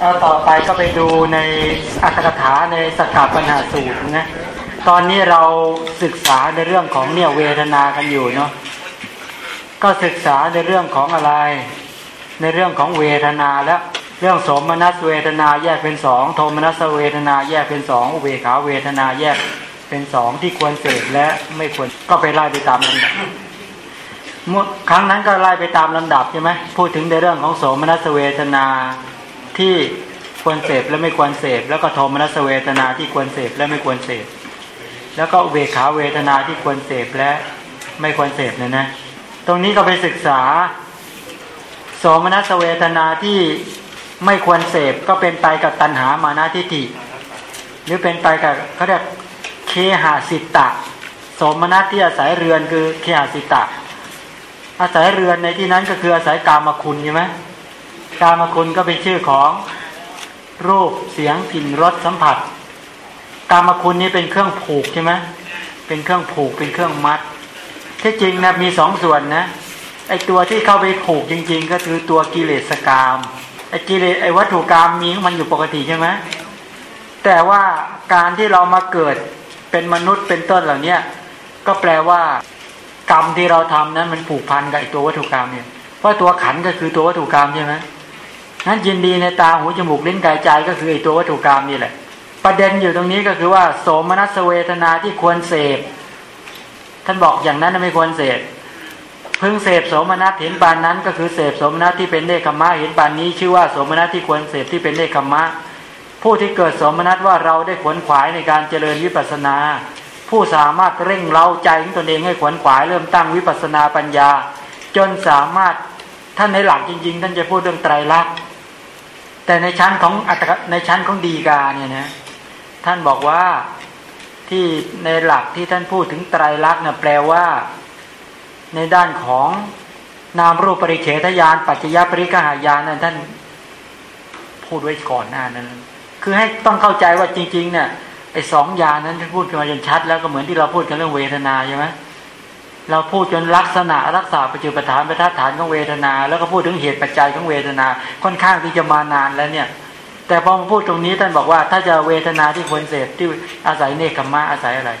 เอาต่อไปก็ไปดูในอัตถกถาในสกัดปัญหาสูตรนะ ตอนนี้เราศึกษาในเรื่องของเนี่ยเวทนากันอยู่เนาะ ก็ศึกษาในเรื่องของอะไร ในเรื่องของเวทนาแล้วเรื่องสมนัสเวทนาแยกเป็นสองโทมนัสเวทนาแยกเป็นสองอุเบขาเวทนาแยกเป็นสองที่ควรเสพและไม่ควรก็ไปไล่ไปตามลำดับครั้งนั้นก็ไล่ไปตามลำดับใช่ไหมพูดถึงในเรื่องของโสมนัสเวทนา ที่ควรเสพและไม่ควรเสพแล้วก็โทมนัสเวทนาที่ควรเสพและไม่ควรเสพแล้วก็เบขาเวทนาที่ควรเสพและไม่ควรเสพเนี่ยนะ ตรงนี้ก็ไปศึกษา โสมนัสเวทนาที่ไม่ควรเสพก็เป็นไปกับตัณหามานาทิฏฐิหรือเป็นไปกับเขาเรียกเคหาสิตะ โสมนัสที่อาศัยเรือนคือเคหาสิตะ อาศัยเรือนในที่นั้นก็คืออาศัยกามคุณใช่ไหม กามคุณก็เป็นชื่อของรูปเสียงกลิ่นรสสัมผัส กามคุณนี้เป็นเครื่องผูกใช่ไหมเป็นเครื่องผูกเป็นเครื่องมัดที่จริงนะมีสองส่วนนะไอตัวที่เข้าไปผูกจริง ๆ ก็คือตัวกิเลสกามไอกิเลสไอวัตถุกรรมมีมันอยู่ปกติใช่ไหมแต่ว่าการที่เรามาเกิดเป็นมนุษย์เป็นต้นเหล่านี้ก็แปลว่ากรรมที่เราทำนั้นมันผูกพันกับไอตัววัตถุกรรมเนี่ยเพราะตัวขันก็คือตัววัตถุกรรมใช่ไหม นั้นยินดีในตาหูจมูกลิ้นกายใจก็คือไอตัววัตถุกรรมนี่แหละ ประเด็นอยู่ตรงนี้ก็คือว่า โสมนัสเวทนาที่ควรเสพท่านบอกอย่างนั้นไม่ควรเสพเพิ่งเสพโสมนัสเห็นปานนั้นก็คือเสพโสมนัสที่เป็นเนคขมะเห็นปานนี้ ชื่อว่าโสมนัสที่ควรเสพที่เป็นเนคขมะ ผู้ที่เกิดโสมนัสว่าเราได้ขวนขวายในการเจริญวิปัสนา ผู้สามารถเร่งเร้าใจของตนเองให้ขวนขวายเริ่มตั้งวิปัสนาปัญญา จนสามารถท่านในหลักจริง ๆ ท่านจะพูดเรื่องไตรลักษณ์ แต่ในชั้นของอัตในชั้นของดีกาเนี่ยนะท่านบอกว่าที่ในหลักที่ท่านพูดถึงไตรลักษณ์นะแปลว่า ในด้านของนามรูปปริเฉทญาณปัจจยปริกหายานนั้นท่านพูดไว้ก่อนหน้านั้น คือให้ต้องเข้าใจว่าจริงๆเนี่ยไอ้สองยานั้นท่านพูดกันมาจนชัด แล้วก็เหมือนที่เราพูดกันเรื่องเวทนาใช่ไหม เราพูดจนลักษณะรักษาปัจจุบันประทัดฐานของเวทนา แล้วก็พูดถึงเหตุปัจจัยของเวทนา ค่อนข้างที่จะมานานแล้วเนี่ยแต่พอมาพูดตรงนี้ท่านบอกว่าถ้าจะเวทนาที่ควรเสพที่อาศัยเนคขมมะอาศัยอะไร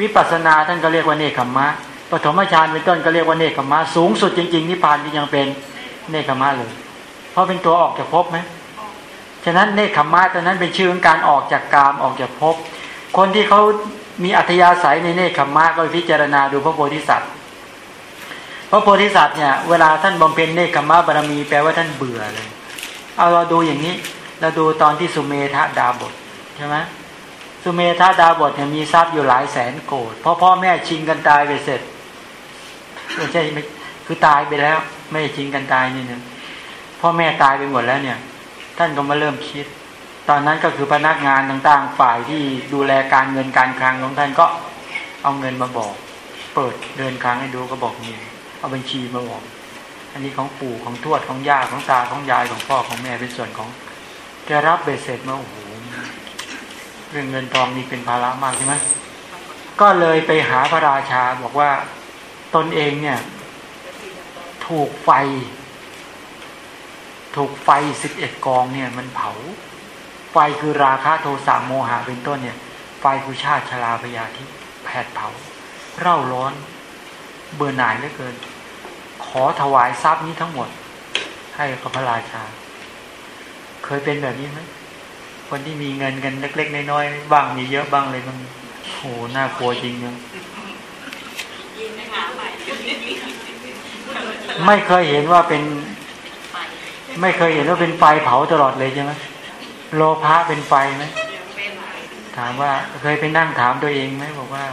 วิปัสสนาท่านก็เรียกว่าเนคขมมะปฐมฌานเป็นต้นก็เรียกว่าเนคขมะสูงสุดจริงๆนิพพานที่ยังเป็นเนคขมะเลย เพราะเป็นตัวออกจากภพไหมฉะนั้นเนคขมะตอนนั้นเป็นชื่อของการออกจากกามออกจากภพคนที่เขา มีอัธยาศัยในเนคขมะก็พิจารณาดูพระโพธิสัตว์ พระโพธิสัตว์เนี่ยเวลาท่านบำเพ็ญเนคขมะบารมีแปลว่าท่านเบื่อเลย เอาเราดูอย่างนี้เราดูตอนที่สุเมธาดาบทใช่ไหมสุเมธาดาบทเนี่ยมีทรัพย์อยู่หลายแสนโกดเพราะพ่อแม่ชิงกันตายไปเสร็จไม่ใช่ไม่คือตายไปแล้ว ไม่ชิงกันตายนี่นึงพ่อแม่ตายไปหมดแล้วเนี่ย ท่านก็มาเริ่มคิด ตอนนั้นก็คือพนักงานต่างๆ ฝ่ายที่ดูแลการเงินการคลังของท่านก็เอาเงินมาบอก เปิดเดินคลังให้ดูก็บอกนี่เอาบัญชีมาบอก อันนี้ของปู่ของทวดของย่าของตาของยายของพ่อของแม่เป็นส่วนของแกรับเบ็ดเสร็จมาโอ้โหเรื่องเงินทองนี่เป็นภาระมากใช่ไหมก็เลยไปหาพระราชาบอกว่าตนเองเนี่ย ถูกไฟ ถูกไฟสิบเอ็ดกองเนี่ย มันเผา ไฟคือราคะโทสะโมหะเป็นต้นเนี่ย ไฟคือชาติชราพยาธิแผดเผา เร่าร้อน เบื่อหน่ายเหลือเกิน ขอถวายทรัพย์นี้ทั้งหมด ให้กับพระราชา เคยเป็นแบบนี้ไหมคนที่มีเงินกันเล็กๆน้อยๆบ้างมีเยอะบ้างเลยมันโหน่ากลัวจริงเนะไม่เคยเห็นว่าเป็น ไม่เคยเห็นว่าเป็นไฟเผาตลอดเลยใช่ไหม โลภะเป็นไฟไหมถามว่าเคยไปนั่งถามตัวเองไหมบอกว่า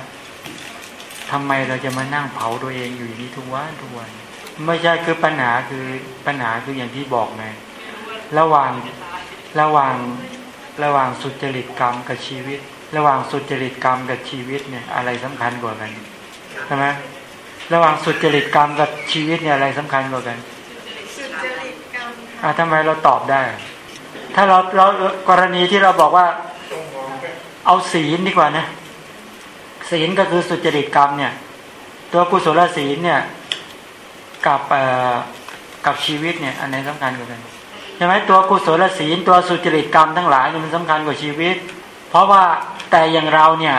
ทำไมเราจะมานั่งเผาตัวเองอยู่อย่างนี้ทุกวันทุกวัน ไม่ใช่คือปัญหาคือปัญหาคืออย่างที่บอกไงระหว่างระหว่างระหว่างสุจริตกรรมกับชีวิต ระหว่างสุจริตกรรมกับชีวิตเนี่ย อะไรสำคัญกว่ากันใช่ไหมระหว่างสุจริตกรรมกับชีวิตเนี่ยอะไรสำคัญกว่ากันสุจริตกรรมอะทำไมเราตอบได้ ถ้าเราเรากรณีที่เราบอกว่า เอาศีลดีกว่านะศีลก็คือสุจริตกรรมเนี่ย ตัวกุศลศีลเนี่ย กับกับชีวิตเนี่ย อันไหนสำคัญกว่ากันช่ไหมตัวกุศลศีลตัวสุจริตกรรมทั้งหลายนี่มันสำคัญกว่าชีวิต เพราะว่าแต่อย่างเราเนี่ย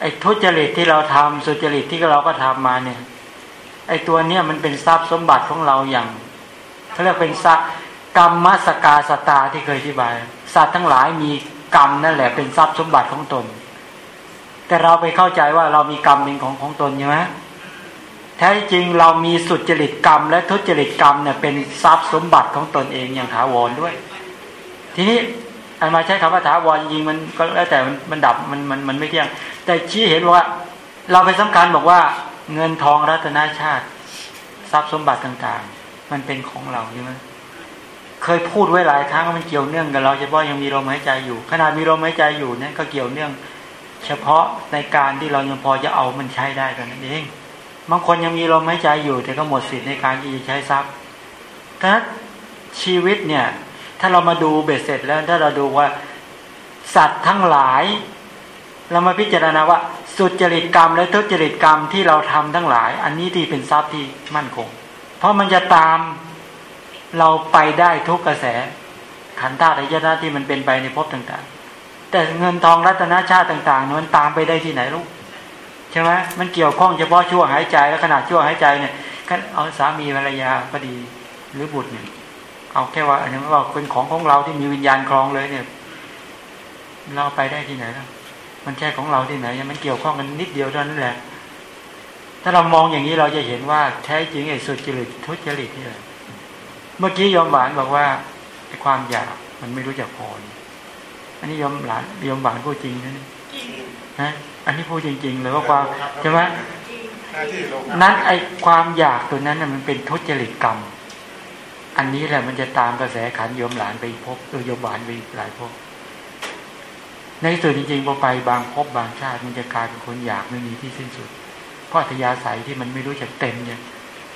ไอ้ทุจริตที่เราทำสุจริตที่เราก็ทำมาเนี่ย ไอ้ตัวเนี้ยมันเป็นทรัพย์สมบัติของเราอย่างเขาเรียกเป็นทรัพย์ กรรมมสกาสตาที่เคยอธิบาย สัตว์ทั้งหลายมีกรรมนั่นแหละเป็นทรัพย์สมบัติของตน แต่เราไปเข้าใจว่าเรามีกรรมเป็นของของตนใช่ไหมแท้จริงเรามีสุจริตกรรม และทุจริตกรรมเนี่ยเป็นทรัพย์สมบัติของตนเองอย่างถาวรด้วย ทีนี้อันมาใช้คำว่าถาวรจริงมันก็แล้วแต่มันมันดับมันมันมันไม่เที่ยง แต่ชี้เห็นว่า เราไปสำคัญบอกว่า เงินทองรัตนาชาติ ทรัพย์สมบัติต่างๆ มันเป็นของเราใช่ไหม เคยพูดไว้หลายครั้งมันเกี่ยวเนื่องกับเราเฉพาะยังมีลมหายใจอยู่ ขนาดมีลมหายใจอยู่เนั่นก็เกี่ยวเนื่อง เฉพาะในการที่เรายังพอจะเอามันใช้ได้กันนั่นเองบางคนยังมีลมหายใจอยู่ แต่ก็หมดสิทธิ์ในการที่จะใช้ทรัพย์ถ้าชีวิตเนี่ย ถ้าเรามาดูเบ็ดเสร็จแล้ว ถ้าเราดูว่าสัตว์ทั้งหลาย เรามาพิจารณาว่า สุจริตกรรม และทุจริตกรรมที่เราทำทั้งหลาย อันนี้ที่เป็นทรัพย์ที่มั่นคง เพราะมันจะตาม เราไปได้ทุกกระแส ขันธ์ธาตุอายตนะที่มันเป็นไปในภพต่างๆ แต่เงินทองรัตนชาติต่างๆ มันตามไปได้ที่ไหนลูกใช่ไหมมันเกี่ยวข้องเฉพาะช่วงหายใจแล้วขนาดช่วงหายใจเนี่ยเอาสามีภรรยาก็ดีหรือบุตรเนี่ยเอาแค่ว่าอันนี้ว่าเป็นของของเราที่มีวิญญาณครองเลยเนี่ย เราไปได้ที่ไหนล่ะมันแค่ของเราที่ไหนมันเกี่ยวข้องกันนิดเดียวเท่านั้นแหละ ถ้าเรามองอย่างนี้เราจะเห็นว่าแท้จริงไอ้สุจริตทุจริตนี่แหละ เมื่อกี้ยอมหวานบอกว่าไอ้ความอยากมันไม่รู้จักพออันนี้ยอมหลานยอมหวานพูดจริงนะนะอันนี้พูดจริงๆเลยว่าความใช่ไหมนั้นไอ้ความอยากตัวนั้นน่ะมันเป็นทุจริตกรรม อันนี้แหละมันจะตามกระแสขันยมหลานไปพบเออยมหวานไปหลายพบในส่วนจริงๆพอไปบางพบบางชาติมันจะกลายเป็นคนอยากไม่มีที่สิ้นสุด เพราะทยาศัยที่มันไม่รู้จักเต็มเนี่ย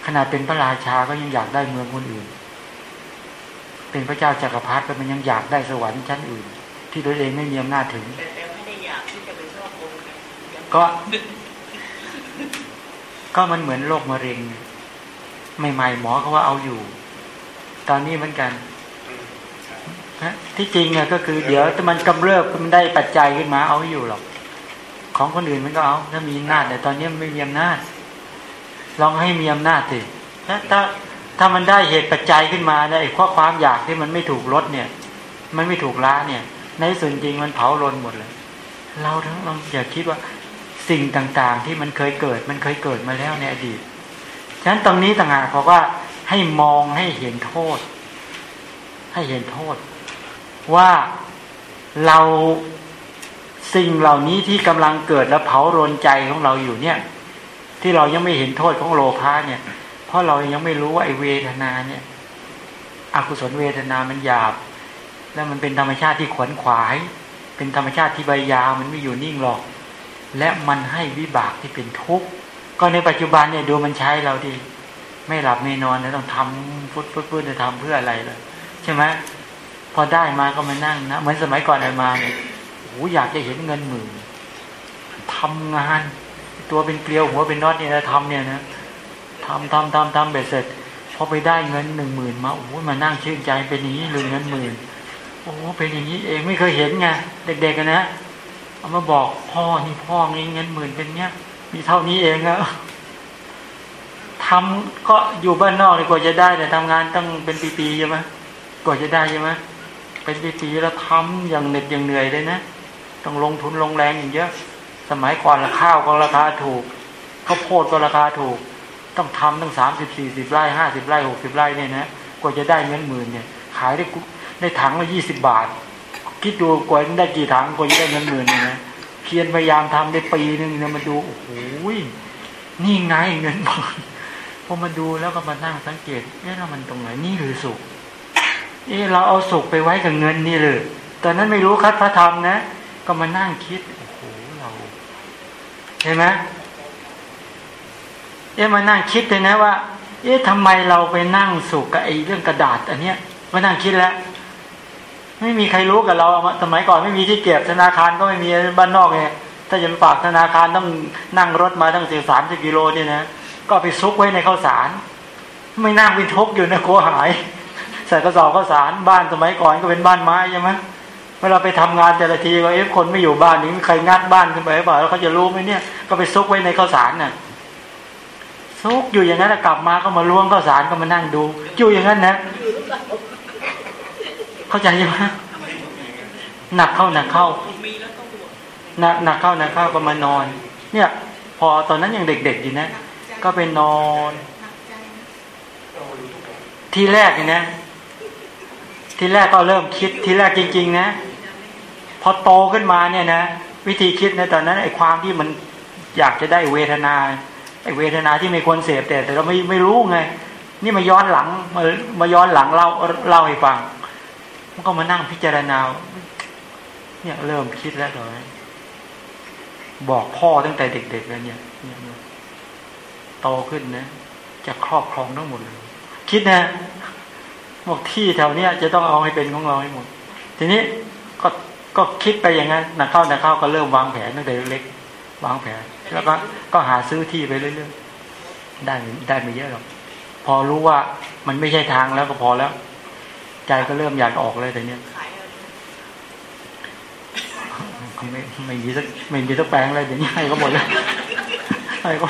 ขนาดเป็นพระราชาก็ยังอยากได้เมืองคนอื่น เป็นพระเจ้าจักรพรรดิก็มันยังอยากได้สวรรค์ชั้นอื่น ที่ตัวเองไม่มีอำนาจถึงก็ก็มันเหมือนโรคมะเร็งใหม่ๆหมอเขาว่าเอาอยู่ ตอนนี้เหมือนกันที่จริงเนี่ยก็คือเดี๋ยวถ้ามันกำเริบมันได้ปัจจัยขึ้นมาเอาอยู่หรอก ของคนอื่นมันก็เอา ถ้ามีอำนาจแต่ตอนนี้มันไม่มีอำนาจลองให้มีอำนาจสิถ้า ถ้ามันได้เหตุปัจจัยขึ้นมาเนี่ยไอ้ข้อความอยากที่มันไม่ถูกลดเนี่ย มันไม่ถูกละเนี่ย ในส่วนจริงมันเผาลนหมดเลย เราทั้งเราอย่าคิดว่าสิ่งต่างๆ ที่มันเคยเกิด มันเคยเกิดมาแล้วในอดีต ฉะนั้นตรงนี้ต่างหากเพราะว่าให้มองให้เห็นโทษ ให้เห็นโทษ ว่าเราสิ่งเหล่านี้ที่กำลังเกิดและเผารนใจของเราอยู่เนี่ย ที่เรายังไม่เห็นโทษของโลภะเนี่ย เพราะเรายังไม่รู้ว่าไอเวทนาเนี่ยอกุศลเวทนามันหยาบ แล้วมันเป็นธรรมชาติที่ขวนขวาย เป็นธรรมชาติที่ใบยาวมันไม่อยู่นิ่งหรอก และมันให้วิบากที่เป็นทุกข์ก็ในปัจจุบันเนี่ยดูมันใช้เราดีไม่หลับไม่นอนแล้วต้องทำฟุดฟุดฟุดจะทำเพื่ออะไรเลยใช่ไหมพอได้มาก็มานั่งนะเหมือนสมัยก่อนไอ้มาเนี่ยโอ้อยากจะเห็นเงินหมื่นทำงาน ตัวเป็นเกลียวหัวเป็นน็อตเนี่ยนะทำเนี่ยนะ ทำทำทำทำเบ็ดเสร็จพอไปได้เงินหนึ่งหมื่นมาโอ้มานั่งชื่นใจเป็นอย่างนี้เลยเงินหมื่นโอ้เป็นอย่างนี้เองไม่เคยเห็นไงเด็กๆกันนะเอามาบอกพ่อนี่พ่อนี่เงินหมื่นเป็นเนี้ยมีเท่านี้เองอะทำก็อยู่บ้านนอกเลยกว่าจะได้แต่ทำงานต้องเป็นปีๆใช่ไหมกว่าจะได้ใช่ไหมเป็นปีๆแล้วทำอย่างเหน็ดอย่างเหนื่อยเลยนะต้องลงทุนลงแรงอย่างเยอะ สมัยก่อนละข้าวก็ราคาถูกข้าวโพดก็ราคาถูก ต้องทำตั้งสามสิบสี่สิบไร่ห้าสิบไร่หกสิบไร่เนี่ยนะกว่าจะได้เงินหมื่นเนี่ย ขายได้ได้ถังละยี่สิบบาท คิดดูกว่าได้กี่ถังกว่าจะได้เงินหมื่นเนี่ยนะเพียรพยายามทำได้ปีหนึ่งเนี่ยมาดูโอ้โหนี่ไงเงินหมื่นพอมาดูแล้วก็มานั่งสังเกตเอ๊ะเรามันตรงไหนนี่หรือสุขเอ๊ะเราเอาสุขไปไว้กับเงินนี่เลยตอนนั้นไม่รู้คัดพระธรรมนะ ก็มานั่งคิดโอ้โหเราเห็นไหม เอ๊ะมานั่งคิดเลยนะว่า เอ๊ะทำไมเราไปนั่งสุกกับไอ้เรื่องกระดาษ อันเนี้ยมานั่งคิดแล้ว ไม่มีใครรู้กับเราสมัยก่อนไม่มีที่เก็บธนาคารก็ไม่มีบ้านนอกไงถ้าจะฝากธนาคารต้องนั่งรถมาตั้งสี่สามสิบกิโลเนี่ยนะก็ไปซุกไว้ในข้าวสาร ไม่นั่งวินทกอยู่นะกลัวหายใส่กระสอบข้าวสารบ้านสมัยก่อนก็เป็นบ้านไม้ใช่ไหมเวลาไปทำงานแต่ละทีก็เอ๊ะคนไม่อยู่บ้านนี้ใครงัดบ้านขึ้นไปหรือเปล่าแล้วเขาจะรู้ไหมเนี่ยก็ไปซุกไว้ในข้าวสารน่ะ ซุกอยู่อย่างนั้นกลับมาก็มาล้วงข้าวสารก็มานั่งดูอยู่อย่างนั้นนะเข้าใจไหมหนักเข้าหนักเข้าหนักหนักเข้าหนักเข้าก็มานอน เนี่ย พอตอนนั้นยังเด็กๆอยู่นะ ก็ไปนอน ทีแรกเนี่ยนะ ทีแรกก็เริ่มคิดทีแรกจริง ๆ นะ พอโตขึ้นมาเนี่ยนะวิธีคิดในตอนนั้นไอ้ความที่มันอยากจะได้เวทนา ไอเวทนาที่ไม่ควรเสพแต่แต่เราไม่ไม่รู้ไง นี่มาย้อนหลังมามาย้อนหลังเล่าเล่าให้ฟังมันก็มานั่งพิจารณาเนี่ยเริ่มคิดแล้วเลยบอกพ่อตั้งแต่เด็ก ๆ แล้วเนี่ยโตขึ้นนะจะครอบครองทั้งหมดเลยคิดนะบอกที่แถวเนี้ยจะต้องเอาให้เป็นของเราให้หมด ทีนี้ก็ก็คิดไปอย่างนั้นนักเข้านักเข้าก็เริ่มวางแผนตั้งแต่เล็ก วางแผน แล้วก็ก็หาซื้อที่ไปเรื่อยๆได้ได้ไม่เยอะหรอกพอรู้ว่ามันไม่ใช่ทางแล้วก็พอแล้ว ใจก็เริ่มอยากออกเลยแต่เนี้ยไม่ไม่มีสักไม่มีสักแปลงเลยเดี๋ยวนี้ให้ก็หมดแล้วให้ก็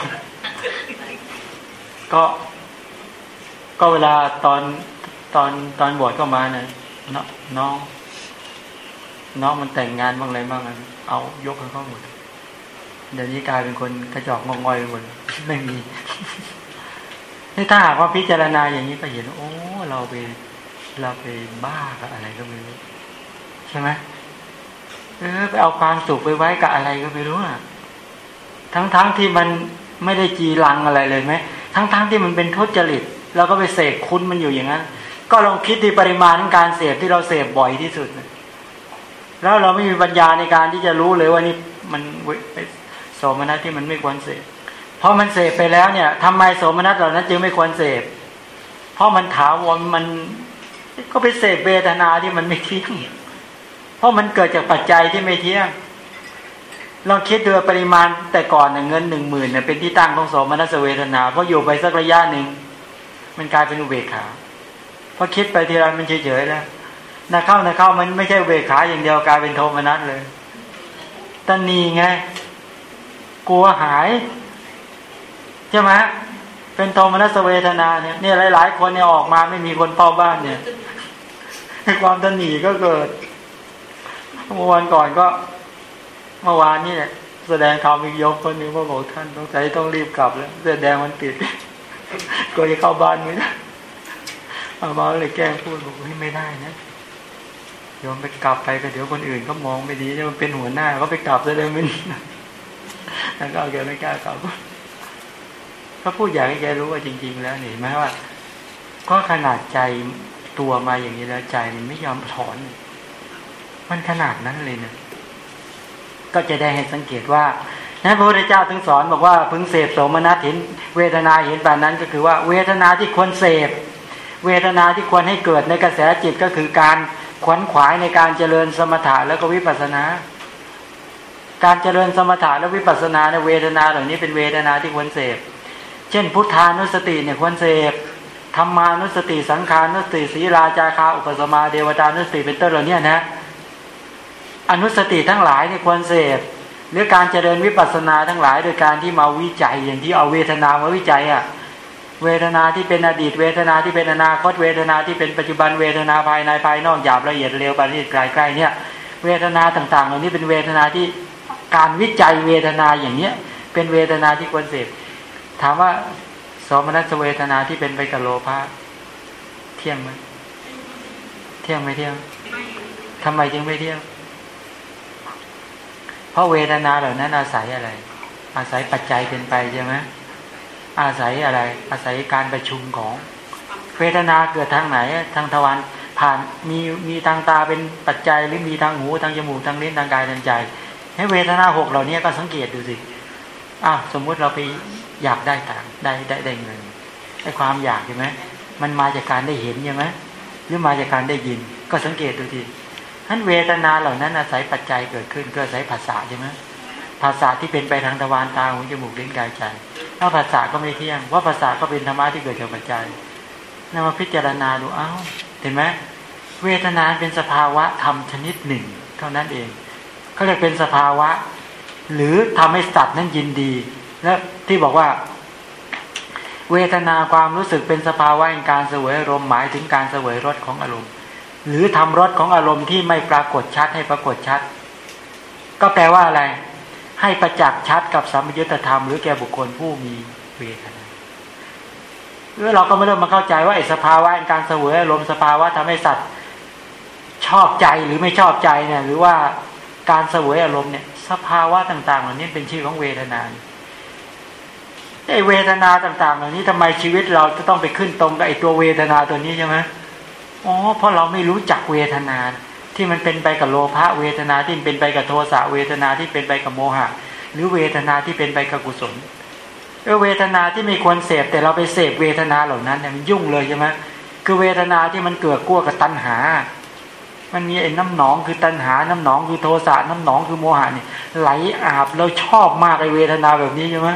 ก็ ก็เวลาตอนตอนตอนบวชก็มาเนี่ยน้อง น้องมันแต่งงานบ้างอะไรบ้างเอายกให้เขาหมด เดี๋ยวนี้กลายเป็นคนกระจอกงงอยหมดไม่มีนี่ถ้าหากว่าพิจารณาอย่างนี้ก็เห็น โอ้ เราไปเราไปบ้ากับอะไรก็ไม่รู้ใช่ไหมเออไปเอาความสุขไปไว้กับอะไรก็ไม่รู้อะทั้งๆทที่มันไม่ได้จีรังอะไรเลยไหมทั้งๆทที่มันเป็นทุจริตเราก็ไปเสกคุณมันอยู่อย่างนั้นก็ลองคิดที่ปริมาณการเสพที่เราเสพบ่อยที่สุด แล้วเราไม่มีปัญญาในการที่จะรู้เลยว่านี่มัน โสมนัสที่มันไม่ควรเสพเพราะมันเสพไปแล้วเนี่ยทำไมโสมนัสเหล่านั้นจึงไม่ควรเสพ เพราะมันถาวรมันก็ไปเสพเวทนาที่มันไม่เที่ยงเพราะมันเกิดจากปัจจัยที่ไม่เที่ยงลองคิดดูปริมาณแต่ก่อนเงินหนึ่งหมื่นเนี่ยเป็นที่ตั้งของโสมนัสเวทนาเพราะอยู่ไปสักระยะหนึ่งมันกลายเป็นอุเบกขาพอคิดไปทีไรมันเฉยๆแล้วนะเข้านะเข้ามันไม่ใช่เวขาอย่างเดียวกลายเป็นโทมนัสเลยตันนีไง กลัวหายใช่ไหมเป็นโทมนัสเวทนาเนี่ยเนี่ยหลาย ๆ คนเนี่ยออกมาไม่มีคนเฝ้าบ้านเนี่ยความตนหนีก็เกิดเมื่อวันก่อนก็เมื่อวานนี่เนี่ยแสดงธรรมอีกยกคนนึงว่าบอกท่านต้องใจต้องรีบกลับแล้วแสดงมันปิดก็จะเข้าบ้านไม่ได้อามาเลยแกล้งพูดบอกว่าไม่ได้นะยอมไปกลับไปก็เดี๋ยวคนอื่นก็มองไม่ดีจะมันเป็นหัวหน้าก็ไปกลับจะได้ไม่ดี แล้วก็เอาแกไม่กล้ากลับก็พูดอย่างให้แกรู้ว่าจริง ๆ แล้วเห็นไหมว่า ก็ขนาดใจตัวมาอย่างนี้แล้วใจมันไม่ยอมถอน มันขนาดนั้นเลยนะก็จะได้ให้สังเกตว่านั้นพระพุทธเจ้าถึงสอนบอกว่าพึงเสพโสมนัสเห็นเวทนาเห็นแบบนั้นก็คือว่า เวทนาที่ควรเสพ เวทนาที่ควรให้เกิดในกระแสจิตก็คือการขวนขวายในการเจริญสมถะแล้วก็วิปัสสนา การเจริญสมถะและวิปัสสนาในเวทนาเหล่านี้เป็นเวทนาที่ควรเสพ เช่น พุทธานุสติเนี่ยควรเสพธรรมานุสติสังขานุสติศีราจาคาอุปสมาเดวตานุสติเป็นต้นเหล่านี้นะอนุสติทั้งหลายเนี่ยควรเสพหรือการเจริญวิปัสสนาทั้งหลาย โดยการที่มาวิจัยอย่างที่เอาเวทนามาวิจัยอะเวทนาที่เป็นอดีต เวทนาที่เป็นอนาคตเวทนาที่เป็นปัจจุบันเวทนาภายในภายนอกหยาบละเอียดเร็วปานนี้ไกลใกล้เนี่ย เวทนาต่างๆเหล่านี้เป็นเวทนาที่ การวิจัยเวทนาอย่างเนี้ย เป็นเวทนาที่ควรเสพถามว่าสมนัสเวทนาที่เป็นไปกับโลภะเที่ยงไหมเที่ยงไม่เที่ยงทำไมจึงไม่เที่ยง เพราะเวทนาเหล่านั้นอาศัยอะไร อาศัยปัจจัยเป็นไปใช่ไหมอาศัยอะไร อาศัยการประชุมของเวทนาเกิดทางไหน ทางทวารผ่านมีมีทางตาเป็นปัจจัยหรือมีทางหูทางจมูกทางลิ้นทางกายทางใจ ให้เวทนาหกเหล่านี้ก็สังเกตดูสิอ้าวสมมุติเราไปอยากได้ต่างได้ได้ได้เงินไอ้ความอยากใช่ไหมมันมาจากการได้เห็นใช่ไหมหรือมาจากการได้ยิน ก็สังเกตดูทีท่านเวทนาเหล่านั้นอาศัยปัจจัยเกิดขึ้นก็อาศัยภาษาใช่ไหมภาษาที่เป็นไปทางตะวันตาหูจมูกลิ้นกายใจถ้าภาษาก็ไม่เที่ยงว่าภาษาก็เป็นธรรมะที่เกิดจากปัจจัยนำมาพิจารณาดูเอ้าเห็นไหมเวทนาเป็นสภาวะธรรมชนิดหนึ่ง เท่านั้นเอง เขาเรียกเป็นสภาวะ หรือทำให้สัตว์นั้นยินดี และที่บอกว่า เวทนาความรู้สึกเป็นสภาวะแห่งการเสวยอารมณ์หมายถึงการเสวยรสของอารมณ์ หรือทำรสของอารมณ์ที่ไม่ปรากฏชัดให้ปรากฏชัด ก็แปลว่าอะไร ให้ประจักษ์ชัดกับสัมยุญธรรมหรือแก่บุคคลผู้มีเวทนาเราก็ไม่เริ่มมาเข้าใจว่าไอ้สภาวะการเสวยอารมณ์สภาวะทำให้สัตว์ชอบใจหรือไม่ชอบใจเนี่ย หรือว่า การเสวยอารมณ์เนี่ย สภาวะต่างๆเหล่านี้เป็นชื่อของเวทนาไอเวทนาต่าง ๆ เหล่านี้ทำไมชีวิตเราจะต้องไปขึ้นตรงกับไอตัวเวทนาตัวนี้ใช่ไหมอ๋อเพราะเราไม่รู้จักเวทนา ที่มันเป็นไปกับโลภะเวทนาที่เป็นไปกับโทสะเวทนาที่เป็นไปกับโมหะ หรือเวทนาที่เป็นไปกับกุศลเออเวทนาที่ไม่ควรเสพแต่เราไปเสพเวทนาเหล่านั้นเนี่ยมันยุ่งเลยใช่ไหมคือเวทนาที่มันเกิดกลัวกับตัณหา มันมีไอ้น้ำหนองคือตัณหา น้ำหนองคือโทสะน้ำหนองคือโมหะนี่ไหลอาบเราชอบมากไอ้เวทนาแบบนี้ใช่ไหม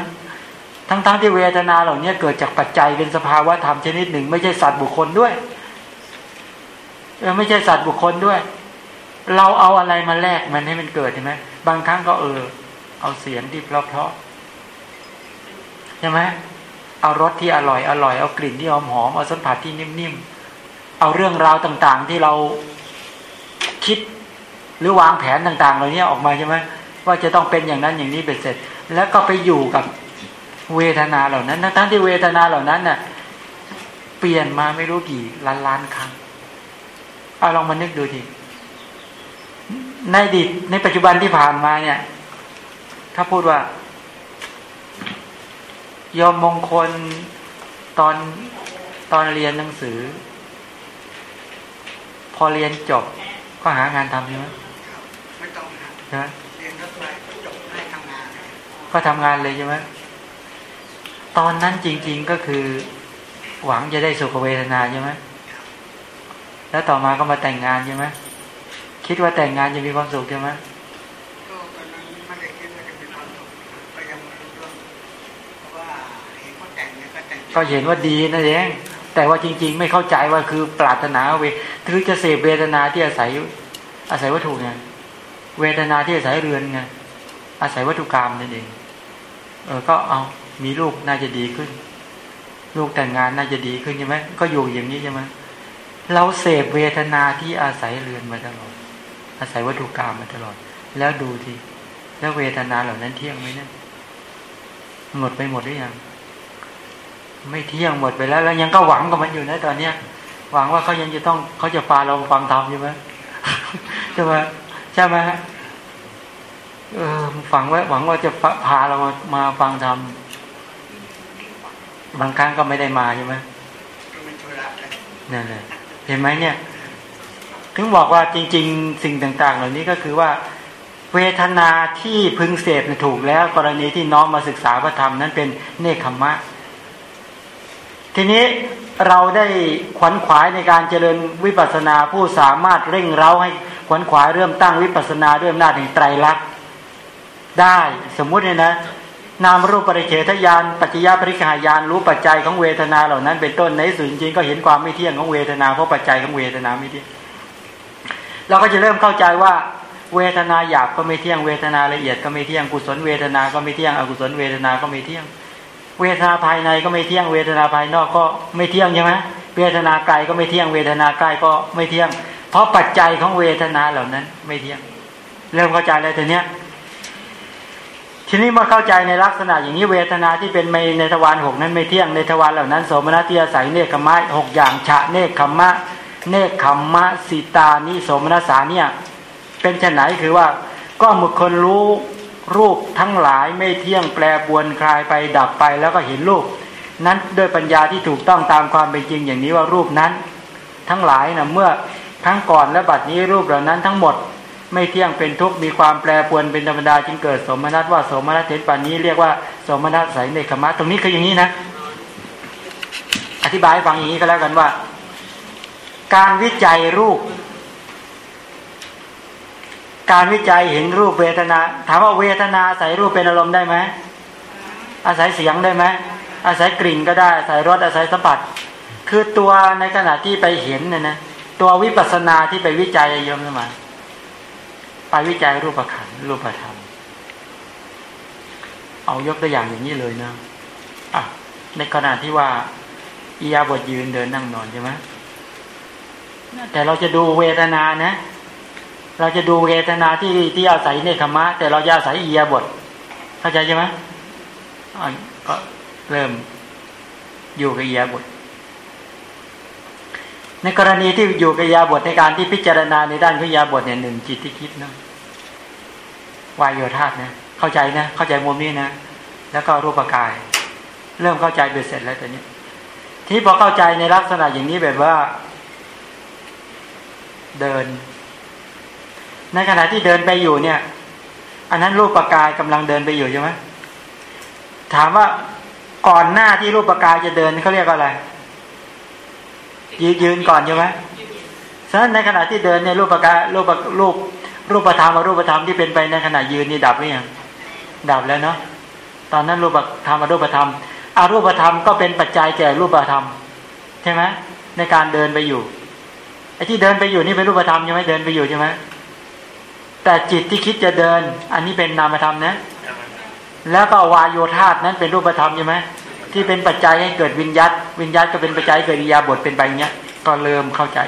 ทั้งๆทที่เวทนาเหล่านี้เกิดจากปัจจัยเป็นสภาวะธรรมชนิดหนึ่ง ไม่ใช่สัตว์บุคคลด้วยไม่ใช่สัตว์บุคคลด้วย เราเอาอะไรมาแลกมันให้มันเกิดใช่ไหมบางครั้งก็เออ เอาเสียงที่เพราะๆใช่ไหมเอารสที่อร่อยอร่อยเอากลิ่นที่หอมหอมเอาสัมผัสที่นิ่มๆเอาเรื่องราวต่างๆ ที่เรา คิดหรือวางแผนต่างๆเหล่านี้ออกมาใช่ไหมว่าจะต้องเป็นอย่างนั้นอย่างนี้เป็นเสร็จ แล้วก็ไปอยู่กับเวทนาเหล่านั้นทั้งที่เวทนาเหล่านั้นน่ะเปลี่ยนมาไม่รู้กี่ล้านล้านครั้งเอาลองมานึกดูทีในอดีตในปัจจุบันที่ผ่านมาเนี่ย ถ้าพูดว่า ยอมมงคลตอนตอนเรียนหนังสือ พอเรียนจบ ก็หางานทำใช่ไหมไม่ต้องนะนะเรียนรถไฟจบให้ทำงาน ก็ทำงานเลยใช่ไหมตอนนั้นจริง ๆก็คือ หวังจะได้สุขเวทนาใช่ไหมแล้วต่อมาก็มาแต่งงานใช่ไหมคิดว่าแต่งงานจะมีความสุขใช่ไหมก็ตอนนั้นไม่ได้คิดว่าจะมีความสุขก็ยังไม่รู้เรื่องเพราะว่าเห็นเขาแต่งเนี่ยก็แต่งก็เห็นว่าดีนั่นเอง แต่ว่าจริง ๆ ไม่เข้าใจว่าคือปรารถนาเวคือจะเสพเวทนาที่อาศัยอาศัยวัตถุไงเวทนาที่อาศัยเรือนไงอาศัยวัตถุกรรมนั่นเอง เออก็เอามีลูกน่าจะดีขึ้น ลูกแต่งงานน่าจะดีขึ้นใช่ไหมก็อยู่อย่างนี้ใช่ไหมเราเสพเวทนาที่อาศัยเรือนมาตลอด อาศัยวัตถุกรรมมาตลอด แล้วดูทีแล้วเวทนาเหล่านั้นเที่ยงไหมเนี่ยหมดไปหมดหรือยัง ไม่เที่ยงหมดไปแล้ว แล้วยังก็หวังกับมันอยู่นะตอนเนี้ย หวังว่าเขายังจะต้องเขาจะพาเราฟังธรรมใช่ไหมใช่ไหมใช่ไหมฮะเออฝังไว้หวังว่าจะพาเรามาฟังธรรมบางครั้งก็ไม่ได้มาใช่ไหมนั่นแหละเห็นไหมเนี่ย ถึงบอกว่าจริง ๆ สิ่งต่าง ๆ เหล่านี้ก็คือว่า เวทนาที่พึงเสพถูกแล้วกรณีที่น้อมมาศึกษาพระธรรมนั้นเป็นเนคขมมะ ทีนี้เราได้ขวนขวายในการเจริญวิปัสนาผู้สามารถเร่งเร้าให้ขวนขวายเริ่มตั้งวิปัสนาด้วยอำนาจแห่งไตรลักษณ์ได้สมมุติเนี่ยนะนามรูปปริเฉทญาณปัจจยปริกหายานรู้ปัจจัยของเวทนาเหล่านั้น เป็นต้นในสุดจริงก็เห็นความไม่เที่ยงของเวทนาเพราะปัจจัยของเวทนาไม่เที่ยงเราก็จะเริ่มเข้าใจว่า เวทนาหยาบก็ไม่เที่ยงเวทนาละเอียดก็ไม่เที่ยงกุศลเวทนาก็ไม่เที่ยงอกุศลเวทนาก็ไม่เที่ยง เวทนาภายในก็ไม่เที่ยงเวทนาภายนอกก็ไม่เที่ยงใช่ไหมเวทนาไกลก็ไม่เที่ยงเวทนาใกล้ก็ไม่เที่ยง เพราะปัจจัยของเวทนาเหล่านั้น ไม่เที่ยง เริ่มเข้าใจเลยทีเนี้ยทีนี้เมื่อเข้าใจในลักษณะอย่างนี้เวทนาที่เป็นในทวารหกนั้นไม่เที่ยงในทวารเหล่านั้นโสมนัสที่อาศัยเนคขมะหกอย่างฉะเนคขมะ เนคขมะสิตานิโสมนัสสาเนี่ยเป็นชนไหนคือว่าก็มุคนรู้ รูปทั้งหลายไม่เที่ยงแปรปวนคลายไปดับไปแล้วก็เห็นรูป นั้นด้วยปัญญาที่ถูกต้องตามความเป็นจริงอย่างนี้ว่ารูปนั้น ทั้งหลายนะเมื่อทั้งก่อนและบัดนี้รูปเหล่านั้นทั้งหมด ไม่เที่ยงเป็นทุกข์มีความแปรปวนเป็นธรรมดาจึงเกิดสมนัตว่าสมนัตเทนปานนี้เรียกว่าสมนัตใสในขมะตรงนี้คืออย่างนี้นะ อธิบายฟังอย่างนี้ก็แล้วกันว่า การวิจัยรูป การวิจัยเห็นรูปเวทนา ถามว่าเวทนาอาศัยรูปเป็นอารมณ์ได้ไหมอาศัยเสียงได้ไหมอาศัยกลิ่นก็ได้อาศัยรสอาศัยสัมผัส คือตัวในขณะที่ไปเห็นเนี่ยนะตัววิปัสสนาที่ไปวิจัยยมสมัยไปวิจัยรูปขันรูปธรรม เอายกตัวอย่างอย่างนี้เลยนะอะในขณะที่ว่าอียาบทยืนเดินนั่งนอนใช่ไหมแต่เราจะดูเวทนานะ เราจะดูเวทนาที่ที่อาศัยเนคขมะ แต่เราจะอาศัยอียาบทเข้าใจใช่ไหมก็เริ่มอยู่กับอียาบทในกรณีที่อยู่กับยาบทในการที่พิจารณาในด้านขยาบทเนี่ยหนึ่งจิตที่คิดนะวายโยธาตนะเข้าใจนะ เข้าใจมุมนี้นะ แล้วก็รูปกาย เริ่มเข้าใจเบ็ดเสร็จแล้วตอนนี้ ที่พอเข้าใจในลักษณะอย่างนี้แบบว่า เดิน ในขณะที่เดินไปอยู่เนี่ย อันนั้นรูปปรกายกำลังเดินไปอยู่ใช่ไหมถามว่าก่อนหน้าที่รูปปรกายจะเดินเขาเรียกว่าอะไรยืนยืนก่อนใช่ไหมฉะนั้นในขณะที่เดินในรูปปรกายรูปรูปรูปธรรมรูปธรรมที่เป็นไปในขณะยืนนี่ดับหรือยังดับแล้วเนาะตอนนั้นรูปธรรมอรูปธรรมอารูปธรรมก็เป็นปัจจัยแก่รูปธรรมใช่ไหมในการเดินไปอยู่ไอ้ที่เดินไปอยู่นี่เป็นรูปธรรมใช่ไหมเดินไปอยู่ใช่ไหม แต่จิตที่คิดจะเดิน อันนี้เป็นนามธรรมนะ แล้วก็วายโยธาตนั้นเป็นรูปธรรมใช่ไหมที่เป็นปัจจัยให้เกิดวิญญาตวิญญาตก็เป็นปัจจัยเกิดอิยาบทเป็นไปเงี้ยก็เริ่มเข้าใจ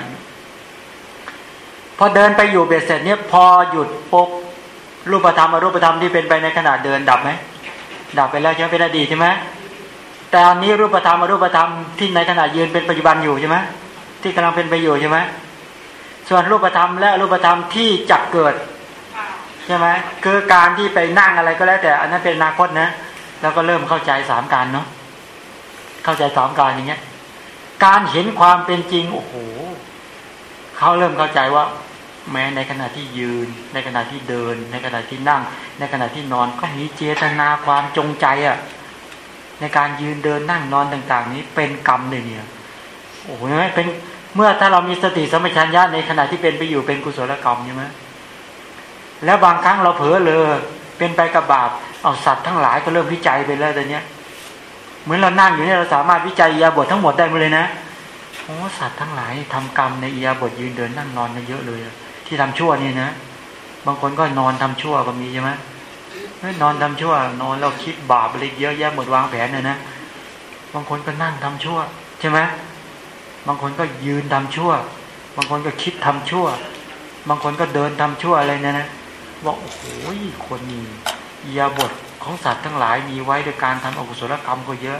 พอเดินไปอยู่เบ็ดเสร็จเนี่ยพอหยุดปุ๊บรูปธรรมอรูปธรรมที่เป็นไปในขณะเดินดับไหมดับไปแล้วใช่ไหมเป็นอดีตใช่ไหมแต่อันนี้รูปธรรมอรูปธรรมที่ในขณะยืนเป็นปัจจุบันอยู่ใช่ไหมที่กำลังเป็นไปอยู่ใช่ไหมส่วนรูปธรรมและรูปธรรมที่จักเกิด ใช่ไหมคือการที่ไปนั่งอะไรก็แล้วแต่อันนั้นเป็นอนาคตนะ แล้วก็เริ่มเข้าใจสามการเนาะเข้าใจสามการอย่างเงี้ย การเห็นความเป็นจริงโอ้โหเขาเริ่มเข้าใจว่า แม้ในขณะที่ยืน ในขณะที่เดิน ในขณะที่นั่ง ในขณะที่นอนก็มีเจตนาความจงใจอะ่ะในการยืนเดินนั่งนอนต่าง ๆ นี้เป็นกรรมเลยเนี่ยโอ้โหไหมเป็นเมื่อถ้าเรามีสติสมัชัญญาในขณะที่เป็นไปอยู่เป็นกุศลกรรมใช่ไหม แล้วบางครั้งเราเผลอเลยเป็นไปกับบาปเอาสัตว์ทั้งหลายก็เริ่มวิจัยไปแล้วตอนเนี้ย เหมือนเรานั่งอยู่เนี่ยเราสามารถวิจัยยาบททั้งหมดได้หมดเลยนะโอ้สัตว์ทั้งหลายทำกรรมในียาบทยืนเดินนั่งนอนกันเยอะเลย ที่ทำชั่วนี่นะ บางคนก็นอนทำชั่วก็มีใช่ไหมนอนทำชั่ว นอนเราคิดบาปอะไรเยอะแยะหมดวางแผนเลยนะบางคนก็นั่งทำชั่ว ใช่ไหมบางคนก็ยืนทำชั่ว บางคนก็คิดทำชั่ว บางคนก็เดินทำชั่วอะไรเนี่ยนะ บอกโอ้โหคนนี้ยาบทของสัตว์ทั้งหลายมีไว้โดยการทำอกุศลกรรมก็เยอะ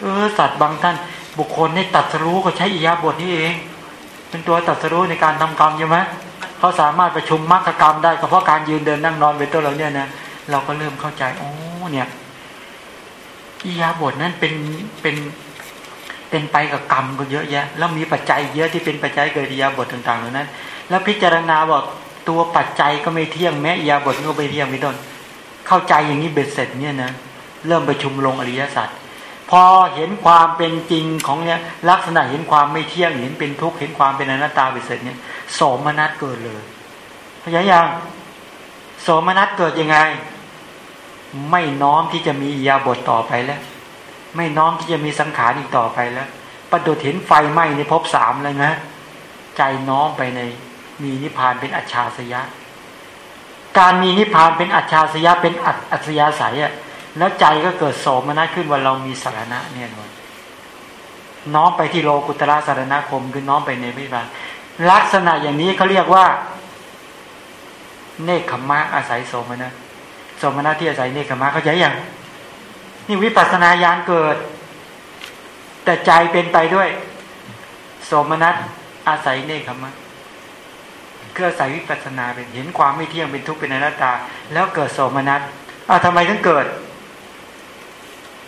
เออสัตว์บางท่าน บุคคลในตัดสรู้ก็ใช้อยาบทนี้เอง เป็นตัวตัดสรู้ในการทำกรรมใช่ไหมเขาสามารถประชุมมรรคกรรมได้ก็เพราะการยืนเดินนั่งนอนเป็นตัวเราเนี่ยนะเราก็เริ่มเข้าใจโอ้เนี่ยอยาบทนั้นเป็นเป็นเป็นไปกับกรรมก็เยอะแยะ แล้วมีปัจจัยเยอะที่เป็นปัจจัยเกิดอิยาบทต่างๆเหล่านั้น แล้วพิจารณาบอก ตัวปัจจัยก็ไม่เที่ยงแม้ยาบทก็ไม่เที่ยงไม่ต้น เข้าใจอย่างนี้เบ็ดเสร็จเนี่ยนะเริ่มประชุมลงอริยสัจพอเห็นความเป็นจริงของเนี่ยลักษณะเห็นความไม่เที่ยงเห็นเป็นทุกข์เห็นความเป็นอนัตตาเบ็ดเสร็จเนี่ยโสมนัสเกิดเลยพยายามโสมนัสเกิดยังไง ไม่น้อมที่จะมียาบทต่อไปแล้ว ไม่น้อมที่จะมีสังขารอีกต่อไปแล้วประดุดเห็นไฟไหม้ในภพสามเลยนะ ใจน้อมไปใน มีนิพพานเป็นอัจฉริยะ การมีนิพพานเป็นอัจฉริยะเป็นอัจอัจฉริยะใสอะแล้วใจก็เกิดโสมนัสขึ้นว่าเรามีสารณะเนี่ยนอนน้อมไปที่โลกุตระสารณคมคือน้อมไปในวิบานลักษณะอย่างนี้เขาเรียกว่า เนคขมะอาศัยโสมนัสโสมนัสที่อาศัยเนคขมะเขาใจอย่างนี่วิปัสสนาญาณเกิด แต่ใจเป็นไปด้วย โสมนัสอาศัยเนคขมะ คืออาศัยวิปัสนาเป็นเห็นความไม่เที่ยงเป็นทุกข์เป็นอนัตตา แล้วเกิดโสมนัสอ่าทำไมถึงเกิด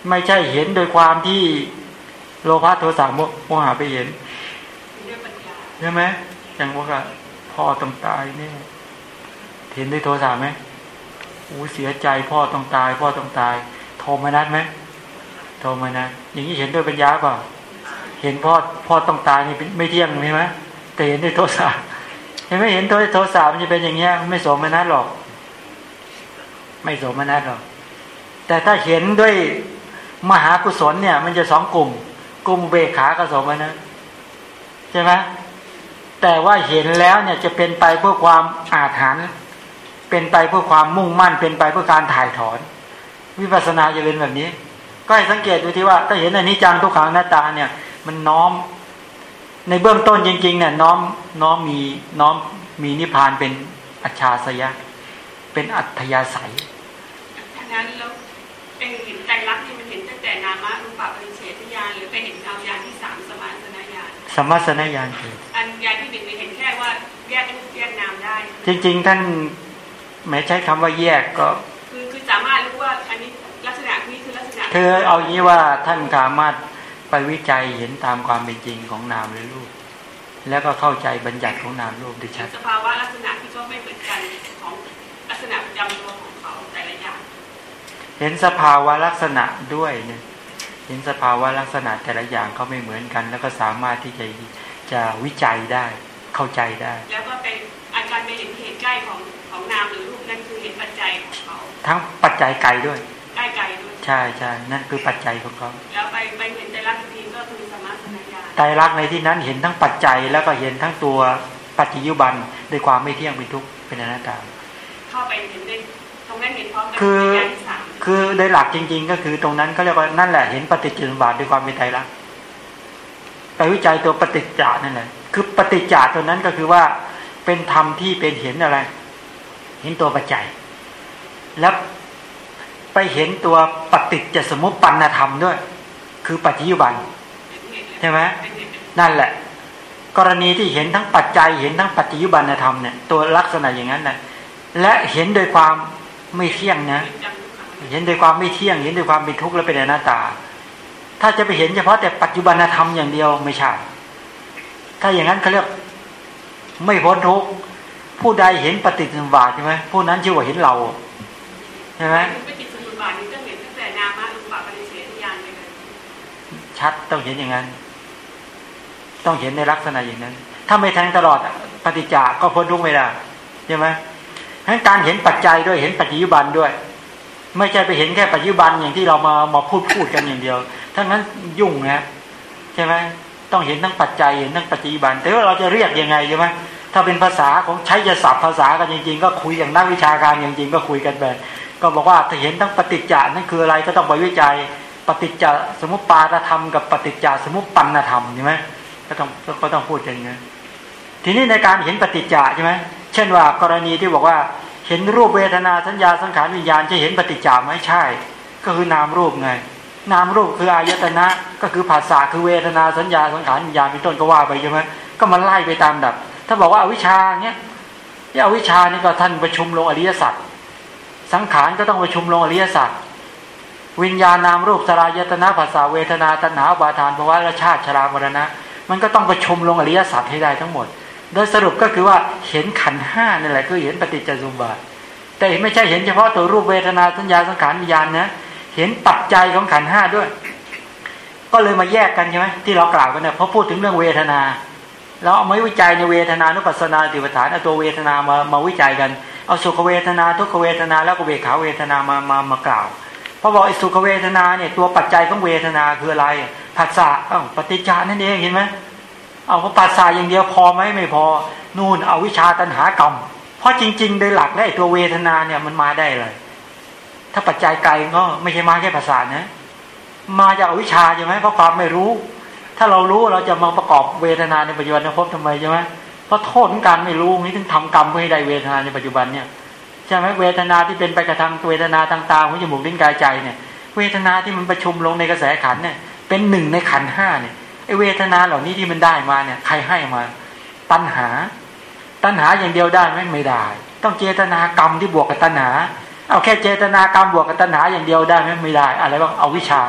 ไม่ใช่เห็นโดยความที่โลภะโทสะโมหะไปเห็นใช่ไหมอย่างว่าพ่อต้องตายเนี่ยเห็นด้วยโทสะไหมอู้เสียใจพ่อต้องตาย พ่อต้องตาย โทมนัสไหมโทมนัสอย่างนี้เห็นด้วยปัญญาเปล่าเห็นพ่อพ่อต้องตายนี่ไม่เที่ยงใช่ไหมแต่เห็นด้วยโทสะ ห็นไหมเห็นโทโทสะมันจะเป็นอย่างเงี้ย ไม่สมนัสหรอก ไม่สมนัสหรอก แต่ถ้าเห็นด้วยมหากุศลเนี่ย มันจะสองกลุ่ม กลุ่มเบขากับสมนัสใช่ไหมแต่ว่าเห็นแล้วเนี่ยจะเป็นไปเพื่อความอาถรรพ์เป็นไปเพื่อความมุ่งมั่น เป็นไปเพื่อการถ่ายถอน วิปัสสนาจะเป็นแบบนี้ ก็ให้สังเกตดูที่ว่า ถ้าเห็นอนิจจังทุกขังหน้าตาเนี่ย มันน้อม ในเบื้องต้นจริงๆเนี่ยน้อมน้อมมีน้อมมีนิพพานเป็นอัจฉริยะ เป็นอัธยาศัยทั้งนั้นแล้วเป็นเห็นใจรักนี่มันเห็นตั้งแต่นามารูปะปริเฉทญาณหรือไปเห็นเอาญาณที่สามสมาสนญาณสมัสนญาณคืออันญาณที่หนึ่งเนี่ยเห็นแค่ว่าแยกรูปแยกนามได้ จริง ๆ ท่านแม้ใช้คำว่าแยกก็ คือคือสามารถรู้ว่าอันนี้ลักษณะนี้คือลักษณะคือเอางี้ว่าท่านสามารถ ไปวิจัยเห็นตามความเป็นจริงของนามและรูป แล้วก็เข้าใจบัญญัติของนามรูปได้ชัดสภาวะลักษณะที่ก็ไม่เหมือนกันของลักษณะประจำตัวของเขาแต่ละอย่างเห็นสภาวะลักษณะด้วยเนี่ยเห็นสภาวะลักษณะแต่ละอย่างเขาไม่เหมือนกัน แล้วก็สามารถที่จะจะวิจัยได้เข้าใจได้ แล้วก็เป็นอาการไปเห็นเหตุใกล้ของของนามหรือรูปนั่นคือเห็นปัจจัยของเขาทั้งปัจจัยไกลด้วย ใกล้ไกลด้วยใช่ใช่นั่นคือปัจจัยของเขาแล้วไปไปเห็นใจรักอีกทีก็คือสมาสนญาณไตรลักษณ์ในที่นั้นเห็นทั้งปัจจัยแล้วก็เห็นทั้งตัวปัจจยุบันด้วยความไม่เที่ยงเป็นทุกข์เป็นอนัตตาเข้าไปเห็นได้ตรงนั้นเห็นพร้อมกันคือญาณที่สามคือโดยหลักจริง ๆ ก็คือตรงนั้นเขาเรียกว่านั่นแหละเห็นปฏิจจสมบัติด้วยความเป็นไตรลักษณ์ไปวิจัยตัวปฏิจจานั่นแหละคือปฏิจจาตัวนั้นก็คือว่าเป็นธรรมที่เป็นเห็นอะไร เห็นตัวปัจจัย แล้ว ไปเห็นตัวปฏิจจสมุปปนธรรมด้วย คือปัจจยุบันใช่ไหมนั่นแหละ กรณีที่เห็นทั้งปัจจัยเห็นทั้งปัจจยุบันธรรมเนี่ยตัวลักษณะอย่างนั้นนะและเห็นโดยความไม่เที่ยงนะ เห็นโดยความไม่เที่ยง เห็นโดยความเป็นทุกข์และเป็นอนัตตา ถ้าจะไปเห็นเฉพาะแต่ปัจจุบันธรรมอย่างเดียวไม่ใช่ถ้าอย่างนั้นเขาเรียกไม่พ้นทุกข์ผู้ใดเห็นปฏิจจสมบัติใช่ไหมผู้นั้นชื่อว่าเห็นเราใช่ไหม ชัดต้องเห็นอย่างนั้น ต้องเห็นในลักษณะอย่างนั้น ถ้าไม่แทงตลอดปฏิจจาก็พ้นทุกข์ไม่ได้ใช่ไหมทั้นการเห็นปัจจัยด้วยเห็นปัจจุบันด้วย ไม่ใช่ไปเห็นแค่ปัจจุบันอย่างที่เรามามาพูดพูดกันอย่างเดียวทั้งนั้นยุ่งนะใช่ไหมต้องเห็นทั้งปัจจัยเห็นทั้งปัจจุบัน แต่ว่าเราจะเรียกยังไงใช่ไหมถ้าเป็นภาษาของใช้ยศัพท์ภาษากันจริงๆ ก็คุยอย่างนักวิชาการจริงๆ ก็คุยกันแบบก็บอกว่าถ้าเห็นทั้งปฏิจจานั่นคืออะไรก็ต้องไปวิจัย ปฏิจจสมุปปาทธรรมกับปฏิจจสมุปปันธรรมใช่ไหมก็ต้องก็ต้องพูดอย่างนี้ทีนี้ในการเห็นปฏิจจใช่ไหมเช่นว่ากรณีที่บอกว่าเห็นรูปเวทนาสัญญาสังขารวิญญาณจะเห็นปฏิจจาไหมใช่ ก็คือนามรูปไง นามรูปคืออายตนะก็คือภาษาคือเวทนาสัญญาสังขารวิญญาณเป็นต้นก็ว่าไปใช่ไหมก็มันไล่ไปตามดับ ถ้าบอกว่าอวิชชาเนี้ยที่อวิชชานี่ก็ท่านประชุมลงอริยสัจสังขารก็ต้องประชุมลงอริยสัจ วิญญาณนามรูปสลายตนะภาษาเวทนาตัณหาอุปาทานภาวะและชาติชรามรณะ มันก็ต้องประชุมลงอริยสัจให้ได้ทั้งหมด โดยสรุปก็คือว่าเห็นขันห้านั่แหละคือเห็นปฏิจจสมุปบาทแต่ไม่ใช่เห็นเฉพาะตัวรูปเวทนาสัญญาสังขารวิญญาณนะเห็นปัจจัยของขันห้าด้วย ก็เลยมาแยกกันใช่ไหมที่เรากล่าวกันเนี่ยพราะพูดถึงเรื่องเวทนาแล้วเอามาวิจัยในเวทนานุปัสสนาติปฐานเอาตัวเวทนามามาวิจัยกัน เอาสุขเวทนาทุกขเวทนาแล้วก็เวขาเวทนามามา มากล่าว พราะบอกไอ้สุขเวทนาเนี่ยตัวปัจจัยของเวทนาคืออะไรผัสสะอ้าวปฏิจจานั่นเองเห็นไหมเอาพราะปัสสะอย่างเดียวพอไหมไม่พอนู่นเอาวิชาตัณหากรรม เพราะจริงๆโดยหลักแล้วไอ้ตัวเวทนาเนี่ยมันมาได้เลย ถ้าปัจจัยไกลก็ไม่ใช่มาแค่ภาษานะ มาจากอวิชาใช่ไหมเพราะความไม่รู้ ถ้าเรารู้เราจะมาประกอบเวทนาในปัจจุบันภพทำไมใช่ไหมเพราะโทษของการไม่รู้นี่ถึงทำกรรมเพื่อให้ได้เวทนาในปัจจุบันเนี่ย ใช่ไหมเวทนาที่เป็นไปกระทางเวทนาทางตาหูจมูกลิ้นกายใจเนี่ย เวทนาที่มันประชุมลงในกระแสขันเนี่ย เป็นหนึ่งในขันห้าเนี่ยไอเวทนาเหล่านี้ที่มันได้มาเนี่ย ใครให้มา ตัณหา ตัณหาอย่างเดียวได้ไหมไม่ได้ ต้องเจตนากรรมที่บวกกับตัณหา เอาแค่เจตนากรรมบวกกับตัณหาอย่างเดียวได้ไหมไม่ได้ อะไรบ้างเอาวิชา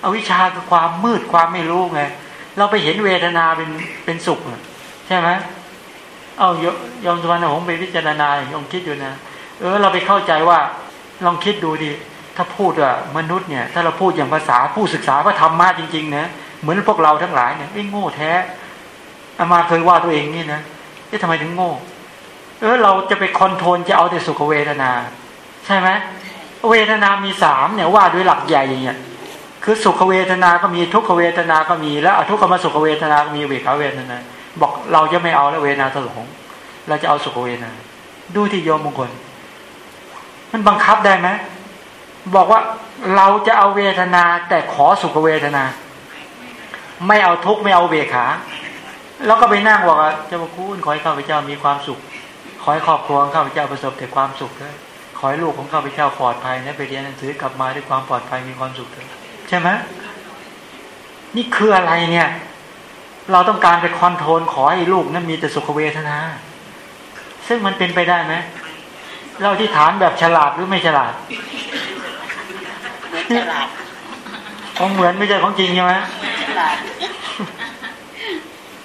เอาวิชาคือความมืดความไม่รู้ไงเราไปเห็นเวทนาเป็นเป็นสุขใช่ไหมเอายยอมสุวรรณหงส์ไปพิจารณาลองคิดดูนะ เออเราไปเข้าใจว่าลองคิดดูดิถ้าพูดว่ามนุษย์เนี่ยถ้าเราพูดอย่างภาษาผู้ศึกษาพระธรรมะจริงๆนะเหมือนพวกเราทั้งหลายเนี่ยไอ้โง่แท้อามาเคยว่าตัวเองนี่นะเอ๊ะทำไมถึงโง่ เออเราจะไปคอนโทรลจะเอาแต่สุขเวทนา ใช่ไหมเวทนามีสามเนี่ยว่าด้วยหลักใหญ่อย่างเงี้ยคือสุขเวทนาก็มีทุกขเวทนาก็มีแล้วอทุกขมสุขเวทนาก็มีเวขาเวทนา บอกเราจะไม่เอาแล้วเวทนาสลงเราจะเอาสุขเวทนา ดูที่โยมมงคล มันบังคับได้ไหมบอกว่าเราจะเอาเวทนาแต่ขอสุขเวทนา ไม่เอาทุกข์ไม่เอาเวขา แล้วก็ไปนั่งบอกว่าเจ้าพระคุณขอให้ข้าพเจ้ามีความสุข ขอให้ครอบครัวของข้าพเจ้าประสบแต่ความสุขเลยขอให้ลูกของข้าพเจ้าปลอดภัยนะไปเรียนหนังสือกลับมาด้วยความปลอดภัยมีความสุขเลยใช่ไหมนี่คืออะไรเนี่ย เราต้องการไปคอนโทรลขอให้ลูกนั้นมีแต่สุขเวทนา ซึ่งมันเป็นไปได้ไหม เราที่ฐานแบบฉลาดหรือไม่ฉลาดเหมือนฉลาดของเหมือนไม่ใช่ของจริงใช่ไหมฉลาด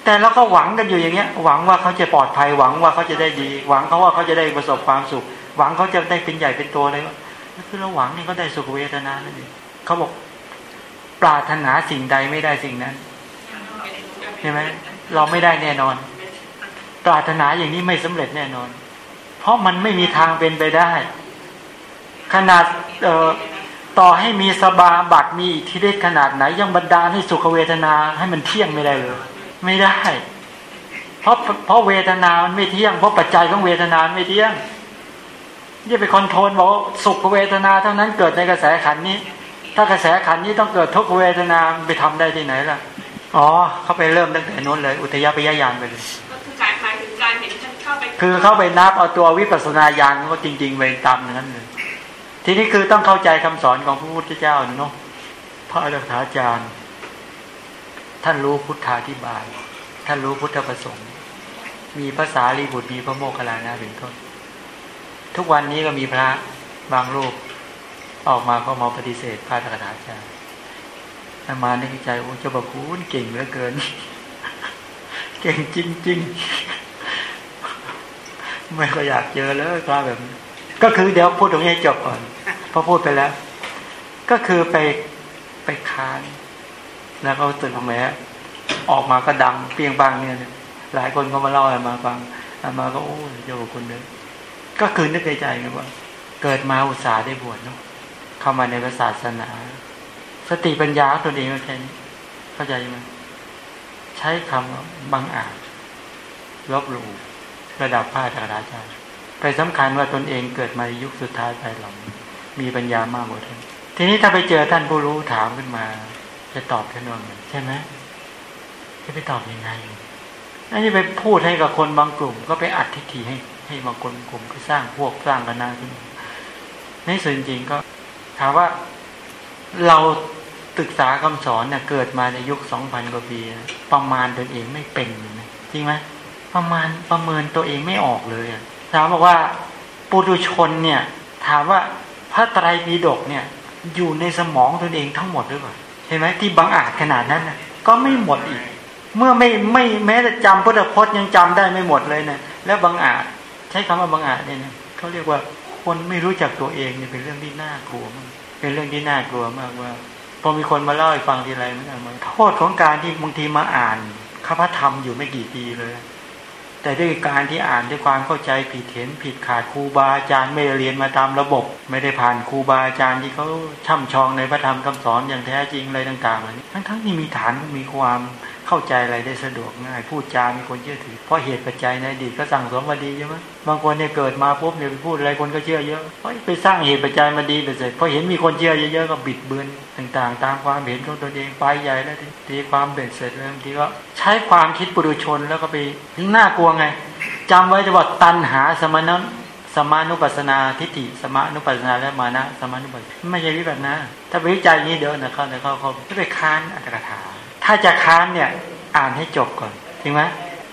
แต่เราก็หวังกันอยู่อย่างเงี้ย หวังว่าเขาจะปลอดภัยหวังว่าเขาจะได้ดี หวังเขาว่าเขาจะได้ประสบความสุข หวังเขาจะได้เป็นใหญ่เป็นโตเลยว่าคือเราหวังนี่เขาได้สุขเวทนานั่นเองเขาบอกปรารถนาสิ่งใดไม่ได้สิ่งนั้นใช่ไหมเราไม่ได้แน่นอน ปรารถนาอย่างนี้ไม่สำเร็จแน่นอนเพ ราะมันไม่มีทางเป็นไปได้ ขนาดต่อให้มีสบาบัตมีอิทธิฤทธิ์ขนาดไหน ยังบรรดาลให้สุขเวทนาให้มันเที่ยงไม่ได้เลยไม่ได้ เพราะเพราะเวทนามันไม่เที่ยงเพราะปัจจัยของเวทนาไม่เที่ยงอย่าไปคอนโทรลบอกว่าสุขเวทนาเท่านั้นเกิดในกระแสขันนี้ ถ้ากระแสขันนี้ต้องเกิดทุกเวทนาไปทำได้ที่ไหนล่ะอ๋อเขาไปเริ่มตั้งแต่นู้นเลย อุทยพยายานไปเลย คือเข้าไปนับเอาตัววิปัสสนาญาณว่าจริงๆไปตามอย่างนั้นเลย ทีนี้คือต้องเข้าใจคำสอนของพระพุทธเจ้าเนาะพระอรหัาจารย์ ท่านรู้พุทธาธิบาย ท่านรู้พุทธประสงค์ มีภาษาลีบุตรมีพระโมคคัลลานะเป็นต้นทุกวันนี้ก็มีพระบางรูปออกมาก็มาปฏิเสธพระอรหันตาจารย์อามาในใจโอ้เจ้าบคุณเก่งเหลือเกิน เก่งจริง ๆ ไม่ก็อยากเจอเลยพระแบบนี้ก็คือเดี๋ยวพูดตรงนี้จบก่อนพอพูดไปแล้ว ก็คือไปไปค้านแล้วก็ตื่นแม้ออกมาก็ดังเปียงปังเนี่ยหลายคนก็มาเล่าอะไรมาฟังมาก็โอ้ยเจ้าคนเดิมก็คือนึกในใจนะว่า เกิดมาอุตสาห์ได้บวชเนาะเข้ามาในศาสนา สติปัญญาตนเองก็แค่นี้เข้าใจไหมใช้คำว่าบังอาจลบหลู่ ระดับพระธรรมจารย์ไปสำคัญว่าตนเองเกิดมายุคสุดท้ายไปหลังมีปัญญามากกว่าท่านทีนี้ถ้าไปเจอท่านผู้รู้ถามขึ้นมา จะตอบท่านว่าไงใช่ไหมจะไปตอบยังไงอันนี้ไปพูดให้กับคนบางกลุ่ม ก็ไปอัดทิฏฐิให้ ให้บางคนกลุ่มก็สร้างพวกสร้างกันนาขึ้นในส่วนจริงก็ถามว่าเราศึกษาคำสอนเนี่ยเกิดมาในยุคสองพันกว่าปี ประมาณตนเองไม่เป็นจริงไหม ประมาณประเมินตัวเองไม่ออกเลยถามบอกว่าปุถุชนเนี่ย ถามว่าพระไตรปิฎกเนี่ย อยู่ในสมองตนเองทั้งหมดหรือเปล่าเห็นไหมที่บังอาจขนาดนั้นนะก็ไม่หมดอีก เมื่อไม่ไม่แม้แต่จำพุทธพจน์ยังจำได้ไม่หมดเลยนะแล้วบังอาจใช้คำว่าบังอาจเนี่ยนะเขาเรียกว่าคนไม่รู้จักตัวเองเนี่ยเป็นเรื่องที่น่ากลัวมากเป็นเรื่องที่น่ากลัวมากว่าพอมีคนมาเล่าให้ฟังทีไรมันมันโทษของการที่บางทีมาอ่านข้าพธรรมอยู่ไม่กี่ปีเลย แต่ด้วยการที่อ่านด้วยความเข้าใจผิดเห็นผิดขาดครูบาอาจารย์ไม่ได้เรียนมาตามระบบ ไม่ได้ผ่านครูบาอาจารย์ที่เขาช่ำชองในพระธรรมคำสอนอย่างแท้จริงอะไรต่างๆเหล่านี้ทั้งๆที่มีฐานมีความ เข้าใจอะไรได้สะดวกง่ายพูดจามีคนเชื่อถือ เพราะเหตุปัจจัยในอดีตก็สั่งสมมาดีใช่ไหมบางคนเนี่ยเกิดมาปุ๊บเนี่ยไปพูดอะไรคนก็เชื่อเยอะเพราะไปสร้างเหตุปัจจัยมาดีไปเสร็จพอเห็นมีคนเชื่อเยอะๆก็บิดเบือนต่างๆ ตามความเห็นของตนเองไปใหญ่แล้วทีความเบ็ดเสร็จแล้วบางทีก็ใช้ความคิดปุถุชนแล้วก็ไปน่ากลัวไงจำไว้จะว่าตันหาสมณะสมานุปัสสนาทิฏฐิสมานุปัสสนาและมานะสมานุปัสสนาไม่ใช่วิปัสสนาถ้าไปวิจัยอย่างนี้เดี๋ยวนะเขาเดี๋ยเขาเขาจะไปค้านอัตถกถาถ้าจะค้านเนี่ย อ่านให้จบก่อนจริงไหม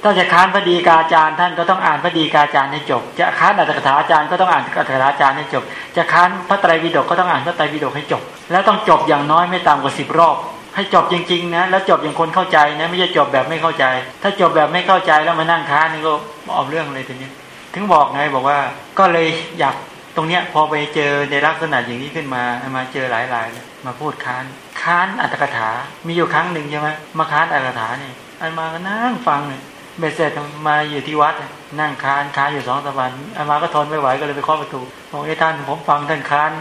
ถ้าจะค้านพระดีกาจารย์ท่านก็ต้องอ่านพระดีกาจารย์ให้จบ จะค้านอัตถกถาอาจารย์ก็ต้องอ่านอัตถกถาอาจารย์ให้จบ จะค้านพระไตรปิฎกก็ต้องอ่านพระไตรปิฎกให้จบ แล้วต้องจบอย่างน้อยไม่ต่ำกว่าสิบรอบ ให้จบจริงๆนะแล้วจบอย่างคนเข้าใจนะไม่ใช่จบแบบไม่เข้าใจ ถ้าจบแบบไม่เข้าใจแล้วมานั่งค้านนี่ก็ออกเรื่องเลยทีนี้ ถึงบอกไงบอกว่าก็เลยอยากตรงเนี้ยพอไปเจอในลักษณะอย่างนี้ขึ้นมามาเจอหลายๆมาพูดค้าน ค้านอัตถกถา มีอยู่ครั้งหนึ่งใช่ไหมมาค้านอัตถกถาเนี่ยอันมาก็นั่งฟังเนี่ยเบสเสร็จมาอยู่ที่วัด นั่งค้านค้านอยู่สองสามวันอันมาก็ทนไม่ไหวก็เลยไปเคาะประตูบอกไอ้ท่านผมฟังท่านค้าน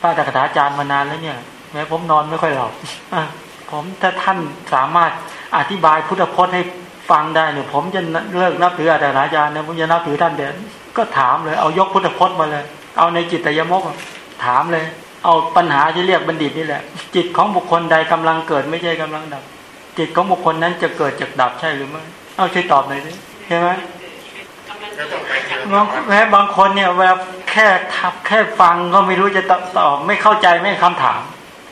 พระอัตถกถาจารย์มานานแล้วเนี่ย แม้ผมนอนไม่ค่อยหลับผมถ้าท่านสามารถอธิบายพุทธพจน์ให้ฟังได้เนี่ยผมจะเลิกนับถืออาจารย์อาจารย์นะผมจะนับถือท่านเด่นก็ถามเลยเอายกพุทธพจน์มาเลย เอาในจิตตยมกถามเลย เอาปัญหาที่เรียกบัณฑิตนี่แหละ จิตของบุคคลใดกำลังเกิดไม่ใช่กำลังดับ จิตของบุคคลนั้นจะเกิดจากดับใช่หรือไม่เอาช่วยตอบหน่อยสิใช่ไหมกำลังแม้บางคนเนี่ยเวลาแค่ทับแค่ฟังก็ไม่รู้จะตอบไม่เข้าใจไม่คำถาม